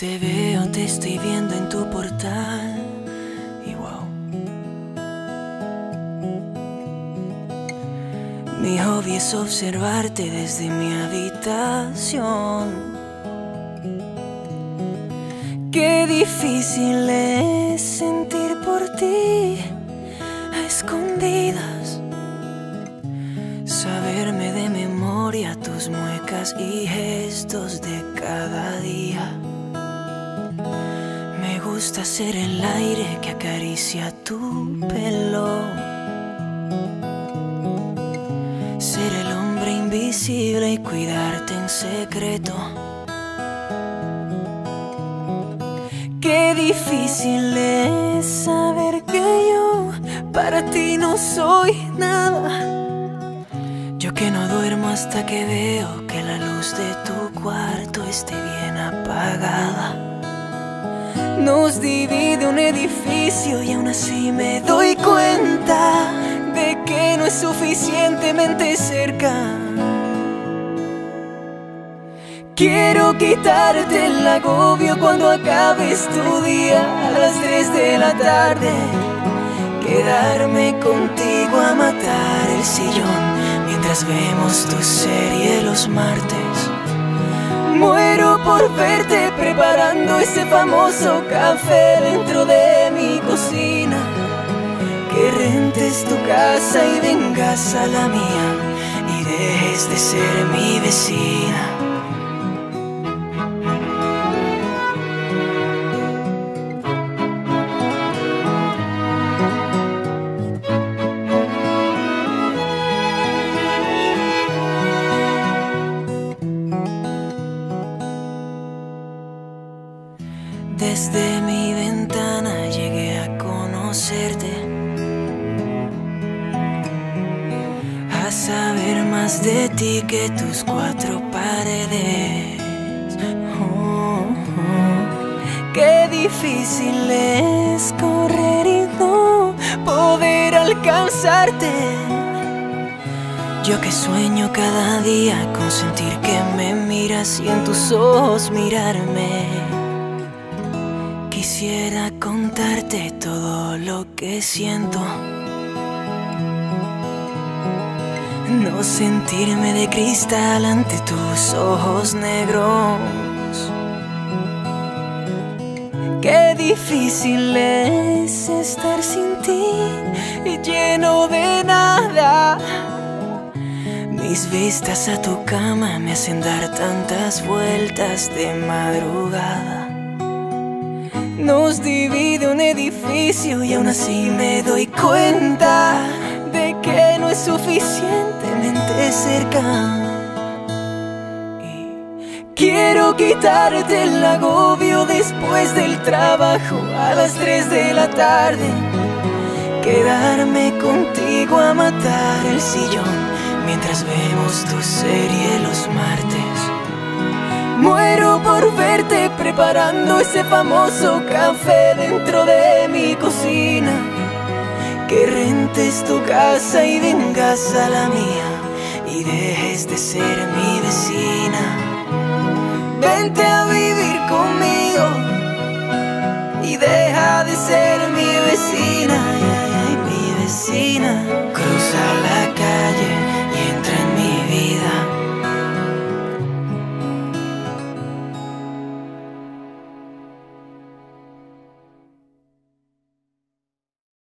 Te veo, te estoy viendo en tu portal y wow. Mi hobby es observarte desde mi habitación. Qué difícil es sentir por ti a escondidas. Saberme de memoria tus muecas y gestos de cada gusta ser el aire que acaricia tu pelo. Ser el hombre invisible y cuidarte en secreto. Qué difícil es saber que yo para ti no soy nada. Yo que no duermo hasta que veo que la luz de tu cuarto esté bien apagada. Nos divide un edificio y aún así me doy cuenta de que no es suficientemente cerca. Quiero quitarte el agobio cuando acabes tu día a las 3 de la tarde. Quedarme contigo a matar el sillón mientras vemos tu serie los martes. Muero por verte preparando ese famoso café dentro de mi cocina. Que rentes tu casa y vengas a la mía y dejes de ser mi vecina. Desde mi ventana llegué a conocerte, a saber más de ti que tus cuatro paredes. Oh, oh. Qué difícil es correr y no poder alcanzarte. Yo que sueño cada día con sentir que me miras y en tus ojos mirarme. Quisiera contarte todo lo que siento. No sentirme de cristal ante tus ojos negros. Qué difícil es estar sin ti y lleno de nada. Mis vistas a tu cama me hacen dar tantas vueltas de madrugada. Nos divide un edificio y aún así me doy cuenta de que no es suficientemente cerca. Y quiero quitarte el agobio después del trabajo a las 3 de la tarde. Quedarme contigo a matar el sillón mientras vemos tu serie los martes. Preparando ese famoso café dentro de mi cocina. Que rentes tu casa y vengas a la mía y dejes de ser mi vecina. Vente